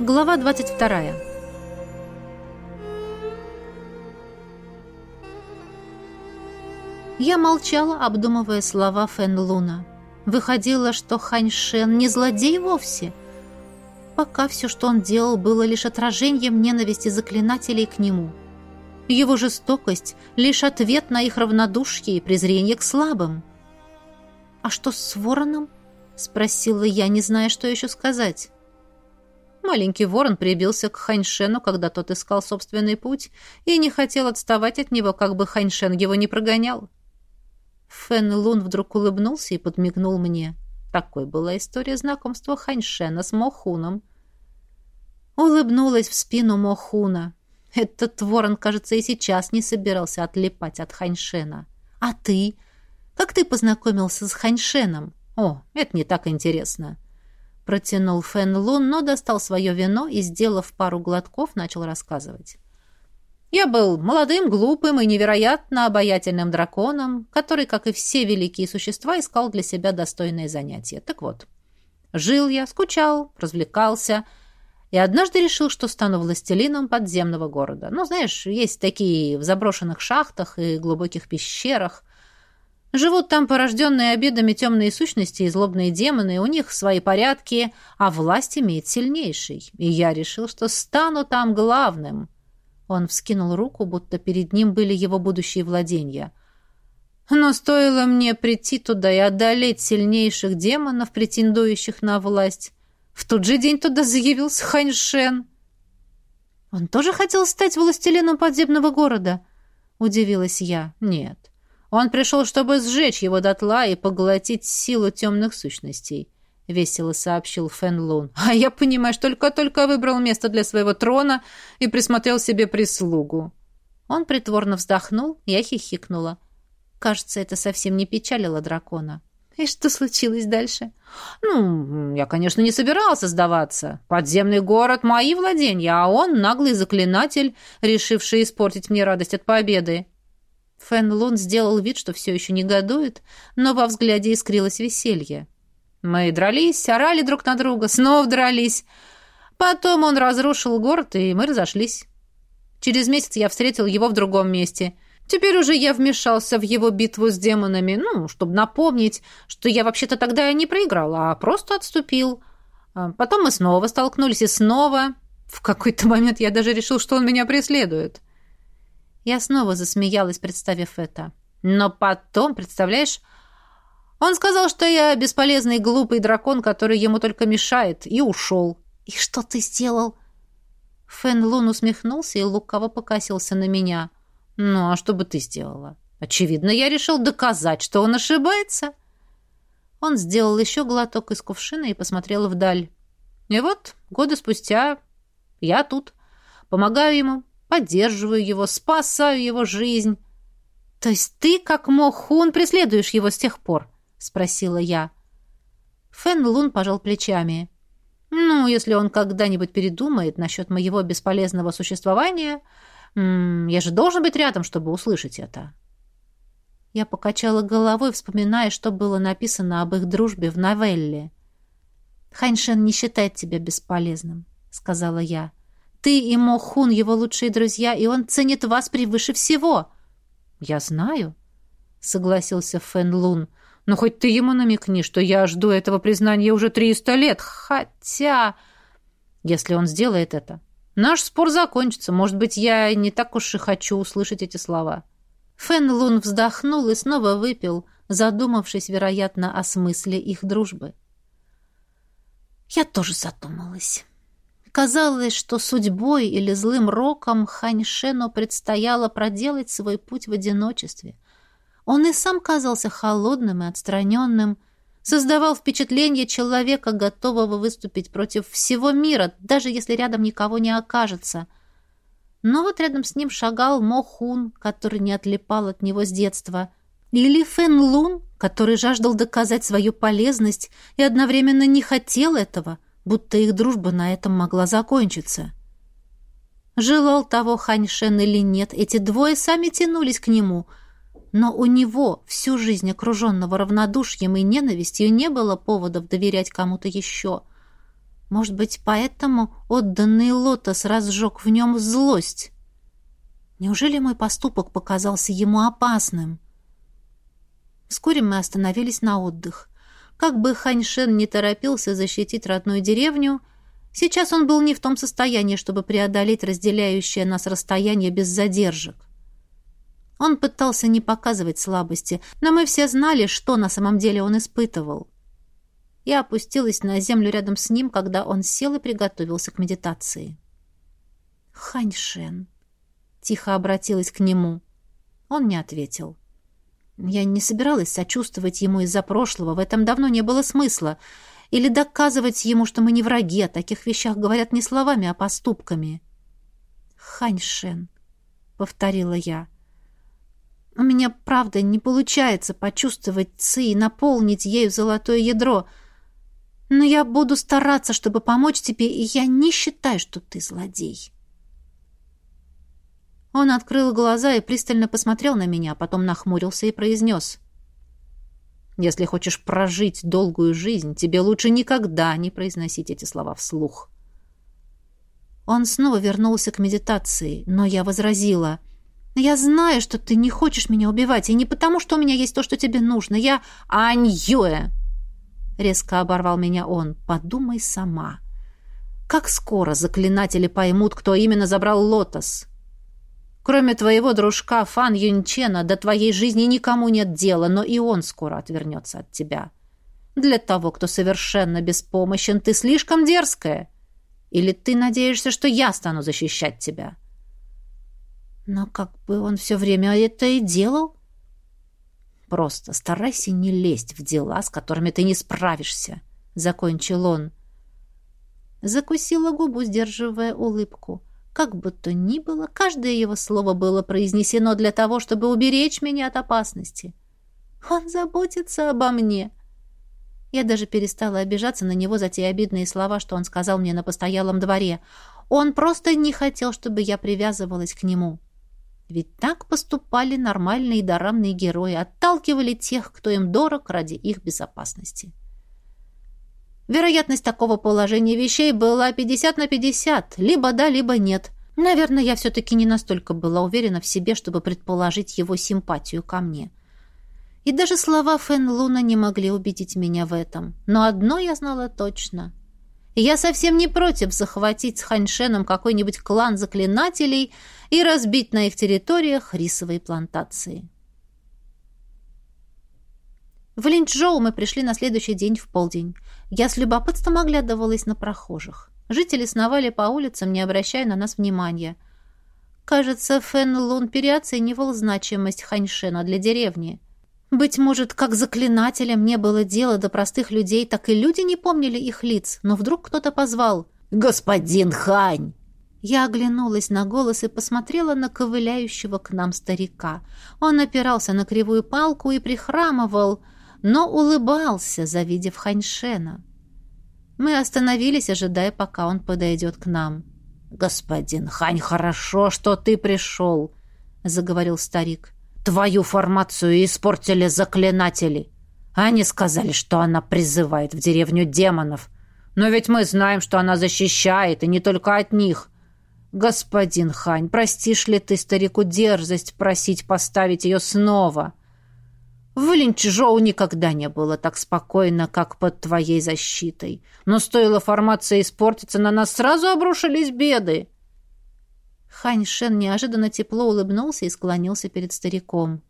Глава 22. Я молчала, обдумывая слова Фэн Луна. Выходило, что Хань Шен не злодей вовсе. Пока все, что он делал, было лишь отражением ненависти заклинателей к нему. Его жестокость — лишь ответ на их равнодушие и презрение к слабым. «А что с вороном?» — спросила я, не зная, что еще сказать. Маленький ворон прибился к Ханьшену, когда тот искал собственный путь, и не хотел отставать от него, как бы Ханьшен его не прогонял. Фэн Лун вдруг улыбнулся и подмигнул мне. Такой была история знакомства Ханьшена с Мохуном. Улыбнулась в спину Мохуна. Этот ворон, кажется, и сейчас не собирался отлипать от Ханьшена. «А ты? Как ты познакомился с Ханьшеном? О, это не так интересно». Протянул Фэн Лун, но достал свое вино и, сделав пару глотков, начал рассказывать. Я был молодым, глупым и невероятно обаятельным драконом, который, как и все великие существа, искал для себя достойное занятие. Так вот, жил я, скучал, развлекался и однажды решил, что стану властелином подземного города. Ну, знаешь, есть такие в заброшенных шахтах и глубоких пещерах – Живут там порожденные обидами темные сущности и злобные демоны, у них свои порядки, а власть имеет сильнейший. И я решил, что стану там главным. Он вскинул руку, будто перед ним были его будущие владения. Но стоило мне прийти туда и одолеть сильнейших демонов, претендующих на власть, в тот же день туда заявился Ханьшен. Он тоже хотел стать властелином подземного города? Удивилась я. Нет. Он пришел, чтобы сжечь его дотла и поглотить силу темных сущностей», — весело сообщил Фэн Лун. «А я, понимаешь, только-только выбрал место для своего трона и присмотрел себе прислугу». Он притворно вздохнул, я хихикнула. Кажется, это совсем не печалило дракона. И что случилось дальше? Ну, я, конечно, не собирался сдаваться. Подземный город — мои владения, а он — наглый заклинатель, решивший испортить мне радость от победы. Фэн Лун сделал вид, что все еще негодует, но во взгляде искрилось веселье. Мы дрались, орали друг на друга, снова дрались. Потом он разрушил город, и мы разошлись. Через месяц я встретил его в другом месте. Теперь уже я вмешался в его битву с демонами, ну, чтобы напомнить, что я вообще-то тогда не проиграл, а просто отступил. А потом мы снова столкнулись, и снова... В какой-то момент я даже решил, что он меня преследует. Я снова засмеялась, представив это. Но потом, представляешь, он сказал, что я бесполезный глупый дракон, который ему только мешает, и ушел. «И что ты сделал?» Фэн Лун усмехнулся и лукаво покосился на меня. «Ну, а что бы ты сделала?» «Очевидно, я решил доказать, что он ошибается». Он сделал еще глоток из кувшина и посмотрел вдаль. И вот, годы спустя, я тут. Помогаю ему, поддерживаю его, спасаю его жизнь. То есть ты, как Мохун, преследуешь его с тех пор? спросила я. Фэн Лун пожал плечами. Ну, если он когда-нибудь передумает насчет моего бесполезного существования, я же должен быть рядом, чтобы услышать это. Я покачала головой, вспоминая, что было написано об их дружбе в новелле. «Ханьшен не считает тебя бесполезным», — сказала я. Ты и Мохун его лучшие друзья, и он ценит вас превыше всего. Я знаю, согласился Фэн Лун. Но хоть ты ему намекни, что я жду этого признания уже триста лет. Хотя, если он сделает это, наш спор закончится. Может быть, я не так уж и хочу услышать эти слова. Фэн Лун вздохнул и снова выпил, задумавшись, вероятно, о смысле их дружбы. Я тоже задумалась. Казалось, что судьбой или злым роком Ханьшену предстояло проделать свой путь в одиночестве. Он и сам казался холодным и отстраненным, создавал впечатление человека, готового выступить против всего мира, даже если рядом никого не окажется. Но вот рядом с ним шагал Мо Хун, который не отлипал от него с детства, или Фэн Лун, который жаждал доказать свою полезность и одновременно не хотел этого, будто их дружба на этом могла закончиться. Желал того Ханьшен или нет, эти двое сами тянулись к нему, но у него, всю жизнь окруженного равнодушием и ненавистью, не было поводов доверять кому-то еще. Может быть, поэтому отданный лотос разжег в нем злость? Неужели мой поступок показался ему опасным? Вскоре мы остановились на отдых. Как бы Ханьшен не торопился защитить родную деревню, сейчас он был не в том состоянии, чтобы преодолеть разделяющее нас расстояние без задержек. Он пытался не показывать слабости, но мы все знали, что на самом деле он испытывал. Я опустилась на землю рядом с ним, когда он сел и приготовился к медитации. «Ханьшен», — тихо обратилась к нему. Он не ответил. Я не собиралась сочувствовать ему из-за прошлого, в этом давно не было смысла. Или доказывать ему, что мы не враги, о таких вещах говорят не словами, а поступками. «Ханьшен», — повторила я, — «у меня, правда, не получается почувствовать ци и наполнить ею золотое ядро, но я буду стараться, чтобы помочь тебе, и я не считаю, что ты злодей». Он открыл глаза и пристально посмотрел на меня, потом нахмурился и произнес. «Если хочешь прожить долгую жизнь, тебе лучше никогда не произносить эти слова вслух». Он снова вернулся к медитации, но я возразила. «Я знаю, что ты не хочешь меня убивать, и не потому, что у меня есть то, что тебе нужно. Я Аньюэ!» Резко оборвал меня он. «Подумай сама. Как скоро заклинатели поймут, кто именно забрал лотос?» Кроме твоего дружка Фан Юнчена до твоей жизни никому нет дела, но и он скоро отвернется от тебя. Для того, кто совершенно беспомощен, ты слишком дерзкая. Или ты надеешься, что я стану защищать тебя?» «Но как бы он все время это и делал?» «Просто старайся не лезть в дела, с которыми ты не справишься», — закончил он. Закусила губу, сдерживая улыбку. Как бы то ни было, каждое его слово было произнесено для того, чтобы уберечь меня от опасности. Он заботится обо мне. Я даже перестала обижаться на него за те обидные слова, что он сказал мне на постоялом дворе. Он просто не хотел, чтобы я привязывалась к нему. Ведь так поступали нормальные дорамные герои, отталкивали тех, кто им дорог ради их безопасности. Вероятность такого положения вещей была 50 на 50, либо да, либо нет. Наверное, я все-таки не настолько была уверена в себе, чтобы предположить его симпатию ко мне. И даже слова Фэн Луна не могли убедить меня в этом. Но одно я знала точно. Я совсем не против захватить с Ханьшеном какой-нибудь клан заклинателей и разбить на их территориях рисовые плантации. В Линчжоу мы пришли на следующий день в полдень. Я с любопытством оглядывалась на прохожих. Жители сновали по улицам, не обращая на нас внимания. Кажется, Фэн Лун переоценивал значимость Ханьшена для деревни. Быть может, как заклинателям не было дела до простых людей, так и люди не помнили их лиц, но вдруг кто-то позвал «Господин Хань!» Я оглянулась на голос и посмотрела на ковыляющего к нам старика. Он опирался на кривую палку и прихрамывал – но улыбался, завидев Ханьшена. Мы остановились, ожидая, пока он подойдет к нам. «Господин Хань, хорошо, что ты пришел», — заговорил старик. «Твою формацию испортили заклинатели. Они сказали, что она призывает в деревню демонов. Но ведь мы знаем, что она защищает, и не только от них. Господин Хань, простишь ли ты старику дерзость просить поставить ее снова?» В Линчжоу никогда не было так спокойно, как под твоей защитой. Но стоило формации испортиться, на нас сразу обрушились беды. Хань Шен неожиданно тепло улыбнулся и склонился перед стариком.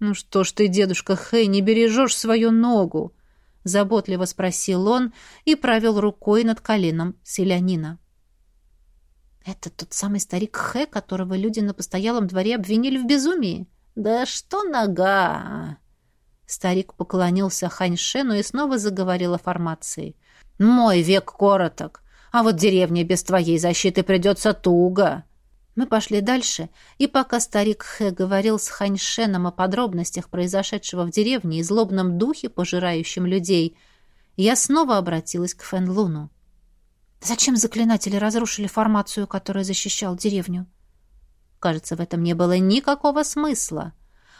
«Ну что ж ты, дедушка Хэй, не бережешь свою ногу?» — заботливо спросил он и провел рукой над коленом селянина. «Это тот самый старик Хэ, которого люди на постоялом дворе обвинили в безумии?» «Да что нога!» Старик поклонился Ханьшену и снова заговорил о формации. «Мой век короток, а вот деревне без твоей защиты придется туго». Мы пошли дальше, и пока старик Хэ говорил с Ханьшеном о подробностях произошедшего в деревне и злобном духе, пожирающем людей, я снова обратилась к Фэн Луну. «Зачем заклинатели разрушили формацию, которая защищал деревню?» Кажется, в этом не было никакого смысла.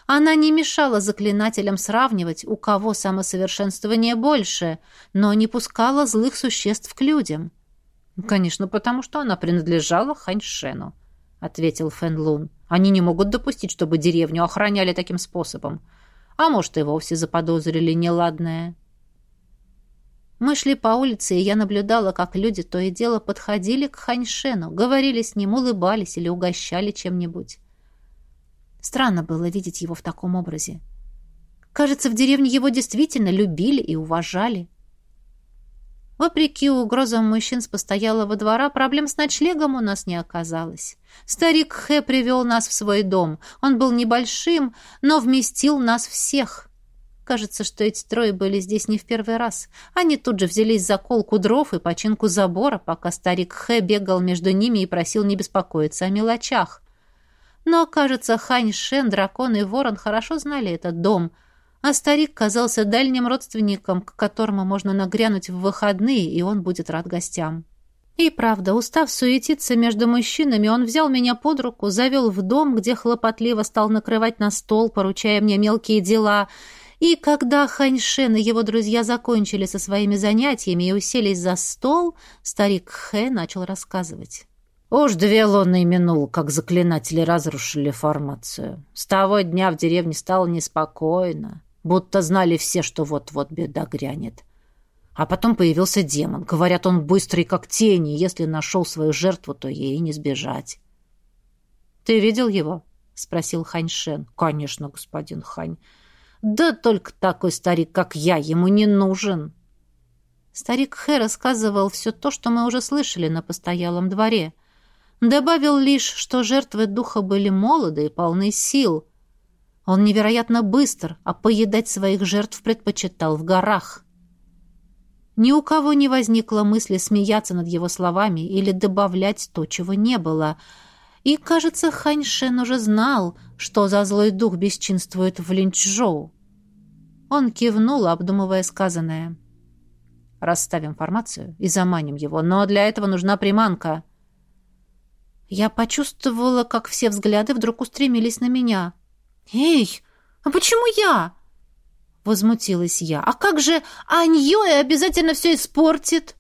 Она не мешала заклинателям сравнивать, у кого самосовершенствование больше, но не пускала злых существ к людям. «Конечно, потому что она принадлежала Ханьшену», — ответил Фэн Лун. «Они не могут допустить, чтобы деревню охраняли таким способом. А может, и вовсе заподозрили неладное». Мы шли по улице, и я наблюдала, как люди то и дело подходили к Ханьшену, говорили с ним, улыбались или угощали чем-нибудь. Странно было видеть его в таком образе. Кажется, в деревне его действительно любили и уважали. Вопреки угрозам мужчин с постоялого двора, проблем с ночлегом у нас не оказалось. Старик Хэ привел нас в свой дом. Он был небольшим, но вместил нас всех. Кажется, что эти трое были здесь не в первый раз. Они тут же взялись за колку дров и починку забора, пока старик Хэ бегал между ними и просил не беспокоиться о мелочах. Но, кажется, Хань Шен, дракон и ворон хорошо знали этот дом — а старик казался дальним родственником, к которому можно нагрянуть в выходные, и он будет рад гостям. И правда, устав суетиться между мужчинами, он взял меня под руку, завел в дом, где хлопотливо стал накрывать на стол, поручая мне мелкие дела. И когда Ханьшен и его друзья закончили со своими занятиями и уселись за стол, старик Хэ начал рассказывать. Уж две луны минул, как заклинатели разрушили формацию. С того дня в деревне стало неспокойно будто знали все, что вот-вот беда грянет. А потом появился демон. Говорят, он быстрый, как тени. Если нашел свою жертву, то ей не сбежать. «Ты видел его?» — спросил Хань Шен. «Конечно, господин Хань. Да только такой старик, как я, ему не нужен». Старик Хэ рассказывал все то, что мы уже слышали на постоялом дворе. Добавил лишь, что жертвы духа были молоды и полны сил — он невероятно быстр, а поедать своих жертв предпочитал в горах. Ни у кого не возникло мысли смеяться над его словами или добавлять то, чего не было. И, кажется, Ханьшен уже знал, что за злой дух бесчинствует в Линчжоу. Он кивнул, обдумывая сказанное. «Расставим формацию и заманим его, но для этого нужна приманка». Я почувствовала, как все взгляды вдруг устремились на меня. «Эй, а почему я?» Возмутилась я. «А как же Аньёэ обязательно все испортит?»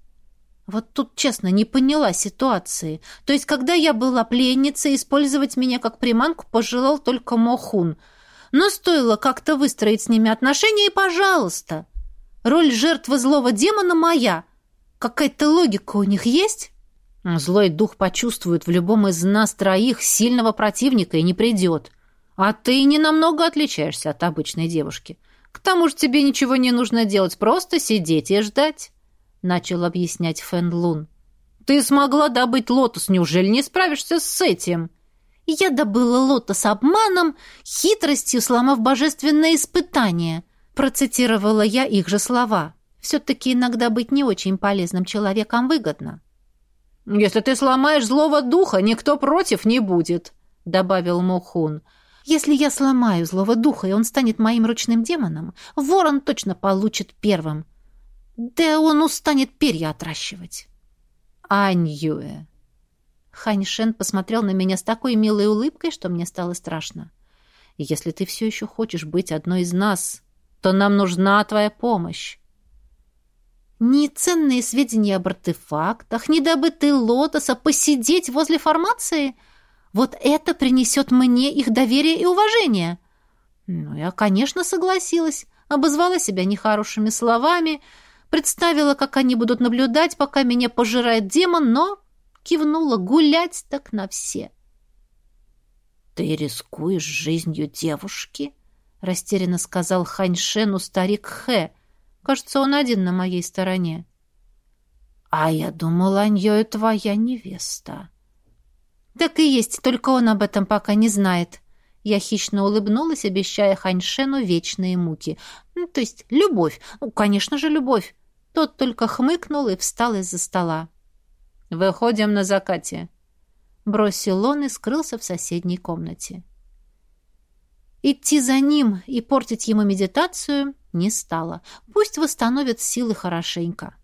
Вот тут, честно, не поняла ситуации. То есть, когда я была пленницей, использовать меня как приманку пожелал только Мохун. Но стоило как-то выстроить с ними отношения, и пожалуйста. Роль жертвы злого демона моя. Какая-то логика у них есть? Злой дух почувствует в любом из нас троих сильного противника и не придет. А ты не намного отличаешься от обычной девушки. К тому же тебе ничего не нужно делать, просто сидеть и ждать, начал объяснять Фэн Лун. Ты смогла добыть лотос, неужели не справишься с этим? Я добыла лотос обманом, хитростью сломав божественное испытание, процитировала я их же слова. Все-таки иногда быть не очень полезным человеком выгодно. «Если ты сломаешь злого духа, никто против не будет», — добавил Мохун. Если я сломаю злого духа, и он станет моим ручным демоном, ворон точно получит первым. Да он устанет перья отращивать. Аньюэ. Хань Шен посмотрел на меня с такой милой улыбкой, что мне стало страшно. Если ты все еще хочешь быть одной из нас, то нам нужна твоя помощь. Ни ценные сведения об артефактах, ни добытый лотос, а посидеть возле формации — вот это принесет мне их доверие и уважение. Ну, я, конечно, согласилась, обозвала себя нехорошими словами, представила, как они будут наблюдать, пока меня пожирает демон, но кивнула гулять так на все. «Ты рискуешь жизнью девушки?» — растерянно сказал Ханьшену старик Хэ. Кажется, он один на моей стороне. «А я думала, Аньё твоя невеста». «Так и есть, только он об этом пока не знает». Я хищно улыбнулась, обещая Ханьшену вечные муки. Ну, то есть любовь. Ну, конечно же, любовь. Тот только хмыкнул и встал из-за стола. «Выходим на закате», — бросил он и скрылся в соседней комнате. Идти за ним и портить ему медитацию не стало. Пусть восстановит силы хорошенько.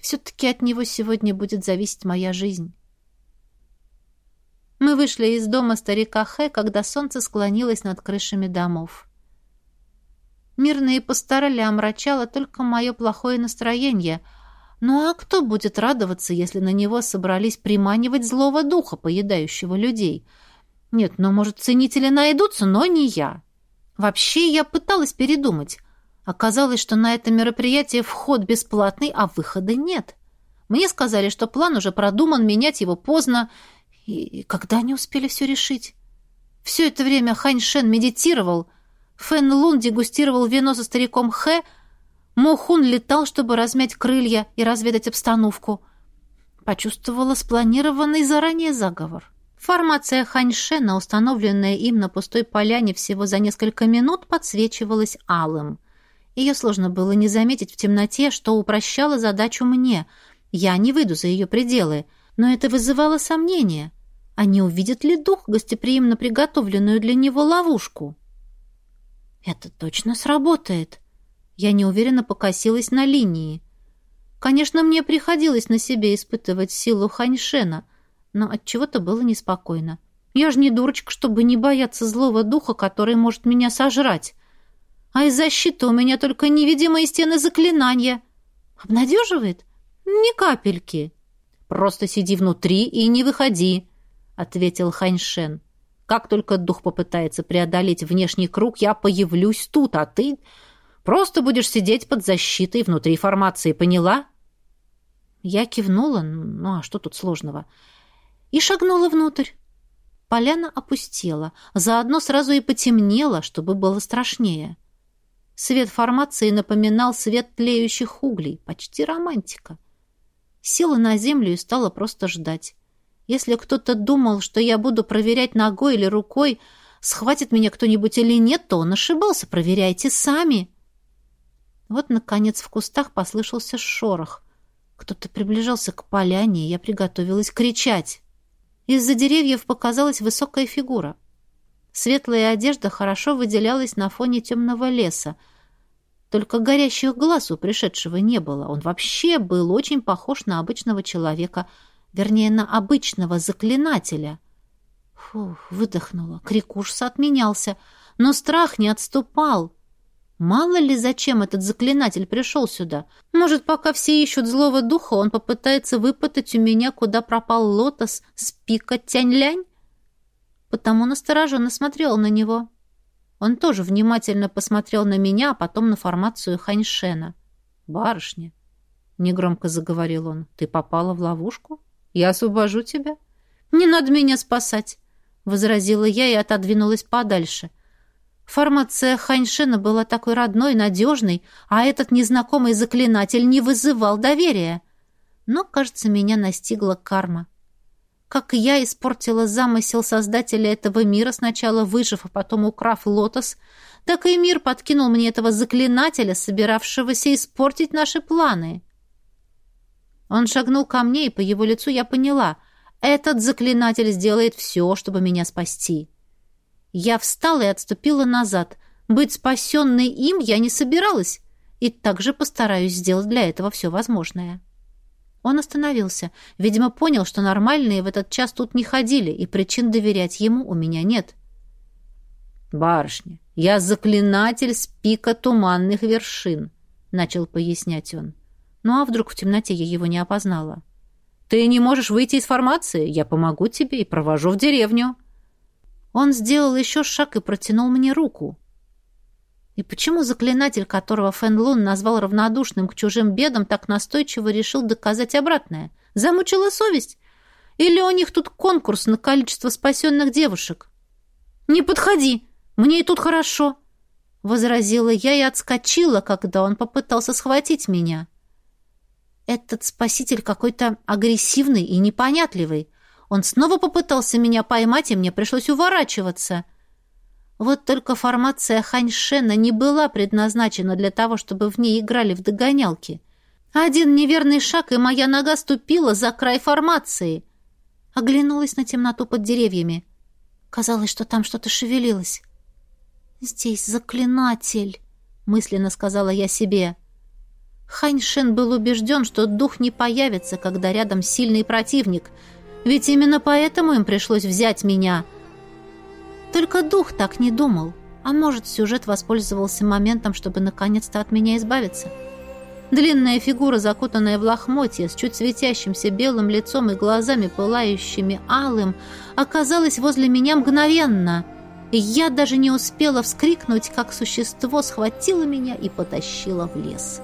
Все-таки от него сегодня будет зависеть моя жизнь. Мы вышли из дома старика Хэ, когда солнце склонилось над крышами домов. Мирные постарали омрачало только мое плохое настроение. Ну а кто будет радоваться, если на него собрались приманивать злого духа, поедающего людей? Нет, ну, может, ценители найдутся, но не я. Вообще, я пыталась передумать. Оказалось, что на это мероприятие вход бесплатный, а выхода нет. Мне сказали, что план уже продуман, менять его поздно. И когда они успели все решить? Все это время Хань Шен медитировал — Фэн Лун дегустировал вино со стариком Хэ, Мо Хун летал, чтобы размять крылья и разведать обстановку. Почувствовала спланированный заранее заговор. Формация Ханьшена, установленная им на пустой поляне всего за несколько минут, подсвечивалась алым. Ее сложно было не заметить в темноте, что упрощало задачу мне. Я не выйду за ее пределы, но это вызывало сомнения. А не увидит ли дух гостеприимно приготовленную для него ловушку? Это точно сработает. Я неуверенно покосилась на линии. Конечно, мне приходилось на себе испытывать силу Ханьшена, но от чего-то было неспокойно. Я же не дурочка, чтобы не бояться злого духа, который может меня сожрать. А из защиты у меня только невидимые стены заклинания. Обнадеживает? Ни капельки. Просто сиди внутри и не выходи, ответил Ханьшен. Как только дух попытается преодолеть внешний круг, я появлюсь тут, а ты просто будешь сидеть под защитой внутри формации, поняла?» Я кивнула, ну а что тут сложного? И шагнула внутрь. Поляна опустела, заодно сразу и потемнело, чтобы было страшнее. Свет формации напоминал свет тлеющих углей, почти романтика. Села на землю и стала просто ждать. Если кто-то думал, что я буду проверять ногой или рукой, схватит меня кто-нибудь или нет, то он ошибался. Проверяйте сами. Вот, наконец, в кустах послышался шорох. Кто-то приближался к поляне, и я приготовилась кричать. Из-за деревьев показалась высокая фигура. Светлая одежда хорошо выделялась на фоне темного леса. Только горящих глаз у пришедшего не было. Он вообще был очень похож на обычного человека — вернее, на обычного заклинателя. Фух, выдохнула. Крик отменялся, но страх не отступал. Мало ли зачем этот заклинатель пришел сюда. Может, пока все ищут злого духа, он попытается выпытать у меня, куда пропал лотос с пика Тянь-Лянь? Потому настороженно смотрел на него. Он тоже внимательно посмотрел на меня, а потом на формацию Ханьшена. «Барышня», — негромко заговорил он, — «ты попала в ловушку?» Я освобожу тебя. Не надо меня спасать, возразила я и отодвинулась подальше. Формация Ханьшена была такой родной, надежной, а этот незнакомый заклинатель не вызывал доверия. Но, кажется, меня настигла карма. Как я испортила замысел создателя этого мира, сначала выжив, а потом украв лотос, так и мир подкинул мне этого заклинателя, собиравшегося испортить наши планы. Он шагнул ко мне, и по его лицу я поняла. Этот заклинатель сделает все, чтобы меня спасти. Я встала и отступила назад. Быть спасенной им я не собиралась, и также постараюсь сделать для этого все возможное. Он остановился. Видимо, понял, что нормальные в этот час тут не ходили, и причин доверять ему у меня нет. «Барышня, я заклинатель с пика туманных вершин», — начал пояснять он. Ну а вдруг в темноте я его не опознала? «Ты не можешь выйти из формации? Я помогу тебе и провожу в деревню». Он сделал еще шаг и протянул мне руку. И почему заклинатель, которого Фэн Лун назвал равнодушным к чужим бедам, так настойчиво решил доказать обратное? Замучила совесть? Или у них тут конкурс на количество спасенных девушек? «Не подходи! Мне и тут хорошо!» Возразила я и отскочила, когда он попытался схватить меня. Этот спаситель какой-то агрессивный и непонятливый. Он снова попытался меня поймать, и мне пришлось уворачиваться. Вот только формация Ханьшена не была предназначена для того, чтобы в ней играли в догонялки. Один неверный шаг, и моя нога ступила за край формации. Оглянулась на темноту под деревьями. Казалось, что там что-то шевелилось. «Здесь заклинатель», — мысленно сказала я себе. — Хань Шен был убежден, что дух не появится, когда рядом сильный противник. Ведь именно поэтому им пришлось взять меня. Только дух так не думал. А может, сюжет воспользовался моментом, чтобы наконец-то от меня избавиться? Длинная фигура, закутанная в лохмотье, с чуть светящимся белым лицом и глазами, пылающими алым, оказалась возле меня мгновенно. И я даже не успела вскрикнуть, как существо схватило меня и потащило в лес.